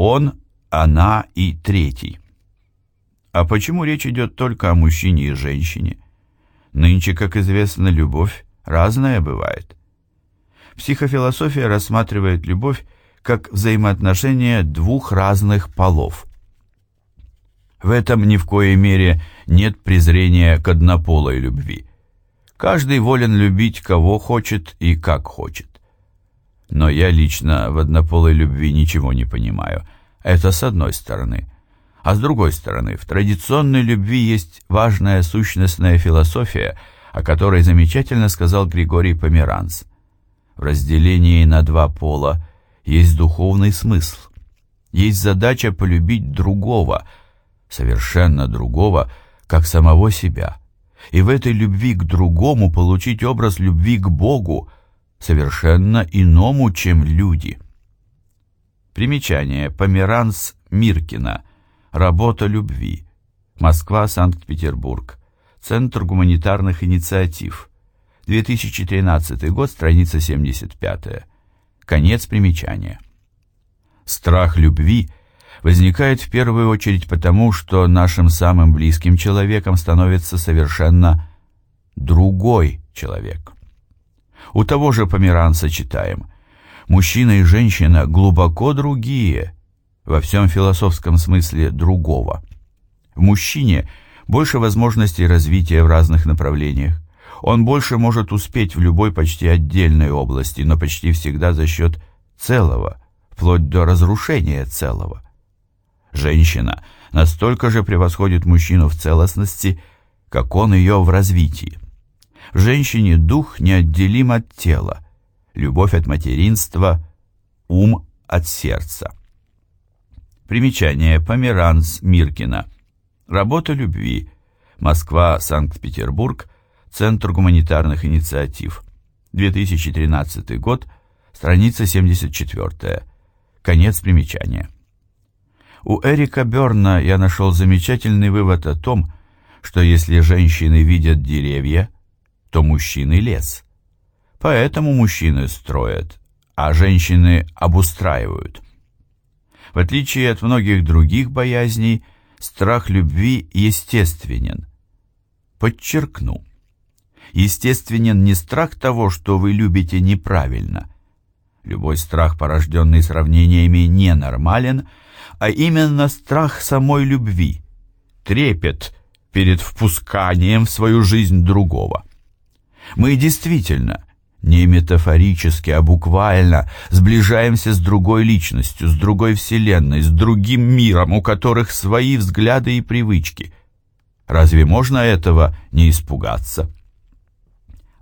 Он, она и третий. А почему речь идет только о мужчине и женщине? Нынче, как известно, любовь разная бывает. Психофилософия рассматривает любовь как взаимоотношения двух разных полов. В этом ни в коей мере нет презрения к однополой любви. Каждый волен любить кого хочет и как хочет. Но я лично в однополой любви ничего не понимаю. Это с одной стороны. А с другой стороны, в традиционной любви есть важная сущностная философия, о которой замечательно сказал Григорий Померанц. В разделении на два пола есть духовный смысл. Есть задача полюбить другого, совершенно другого, как самого себя. И в этой любви к другому получить образ любви к Богу, совершенно иному, чем люди. Примечание. Померанц Миркина. Работа любви. Москва, Санкт-Петербург. Центр гуманитарных инициатив. 2013 год, страница 75. Конец примечания. Страх любви возникает в первую очередь потому, что нашим самым близким человеком становится совершенно другой человек. У того же Померанца читаем «Мужчина и женщина глубоко другие, во всем философском смысле другого. В мужчине больше возможностей развития в разных направлениях. Он больше может успеть в любой почти отдельной области, но почти всегда за счет целого, вплоть до разрушения целого. Женщина настолько же превосходит мужчину в целостности, как он ее в развитии. В женщине дух неотделим от тела, любовь от материнства, ум от сердца. Примечание. Померанц Миркина. Работа любви. Москва, Санкт-Петербург. Центр гуманитарных инициатив. 2013 год. Страница 74. Конец примечания. У Эрика Берна я нашел замечательный вывод о том, что если женщины видят деревья, то мужчины лес. Поэтому мужчины строят, а женщины обустраивают. В отличие от многих других боязней, страх любви естественен. Подчеркну. Естественен не страх того, что вы любите неправильно. Любой страх, порожденный сравнениями, ненормален, а именно страх самой любви, трепет перед впусканием в свою жизнь другого. Мы действительно, не метафорически, а буквально, сближаемся с другой личностью, с другой вселенной, с другим миром, у которых свои взгляды и привычки. Разве можно этого не испугаться?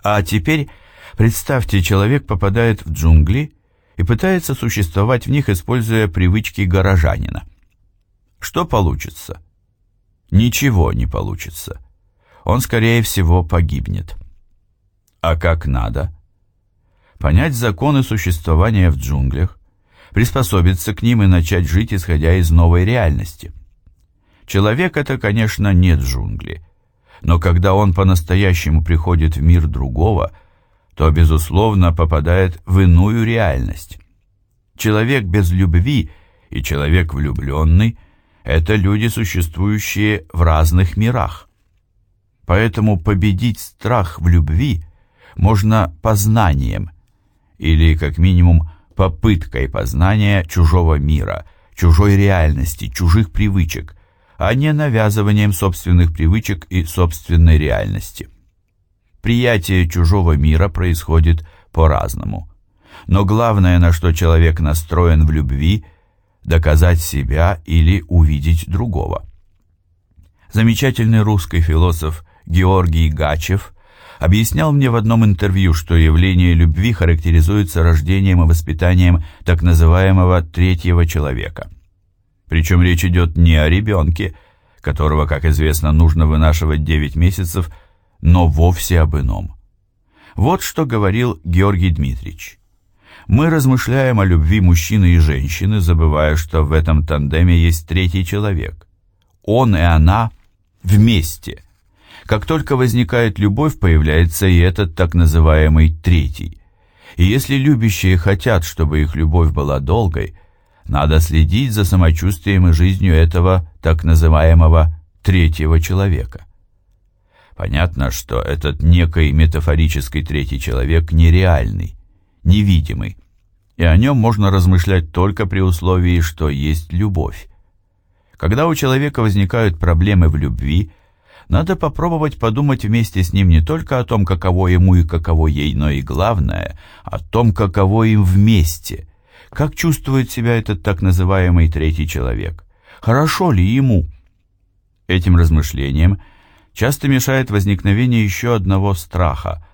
А теперь представьте, человек попадает в джунгли и пытается существовать в них, используя привычки горожанина. Что получится? Ничего не получится. Он, скорее всего, погибнет. А как надо? Понять законы существования в джунглях, приспособиться к ним и начать жить, исходя из новой реальности. Человек — это, конечно, не джунгли, но когда он по-настоящему приходит в мир другого, то, безусловно, попадает в иную реальность. Человек без любви и человек влюбленный — это люди, существующие в разных мирах. Поэтому победить страх в любви можно познанием, или, как минимум, попыткой познания чужого мира, чужой реальности, чужих привычек, а не навязыванием собственных привычек и собственной реальности. Приятие чужого мира происходит по-разному. Но главное, на что человек настроен в любви – доказать себя или увидеть другого. Замечательный русский философ Георгий Гачев объяснял мне в одном интервью, что явление любви характеризуется рождением и воспитанием так называемого третьего человека. Причем речь идет не о ребенке, которого, как известно, нужно вынашивать 9 месяцев, но вовсе об ином. Вот что говорил Георгий Дмитриевич. Мы размышляем о любви мужчины и женщины, забывая, что в этом тандеме есть третий человек. Он и она вместе – как только возникает любовь, появляется и этот так называемый третий. И если любящие хотят, чтобы их любовь была долгой, Надо следить за самочувствием и жизнью этого так называемого третьего человека. Понятно, что этот некий метафорический третий человек нереальный, невидимый, и о нем можно размышлять только при условии, что есть любовь. Когда у человека возникают проблемы в любви, надо попробовать подумать вместе с ним не только о том, каково ему и каково ей, но и главное, о том, каково им вместе. Как чувствует себя этот так называемый третий человек? Хорошо ли ему? Этим размышлениям часто мешает возникновение еще одного страха,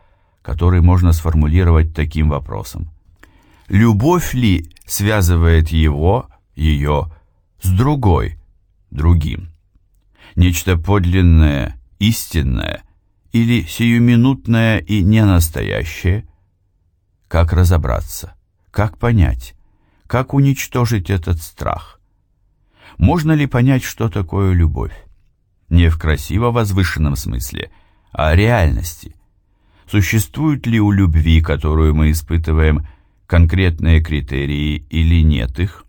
который можно сформулировать таким вопросом. Любовь ли связывает его, ее, с другой, другим? Нечто подлинное, истинное или сиюминутное и ненастоящее? Как разобраться? Как понять? Как уничтожить этот страх? Можно ли понять, что такое любовь? Не в красиво возвышенном смысле, а реальности. Существуют ли у любви, которую мы испытываем, конкретные критерии или нет их?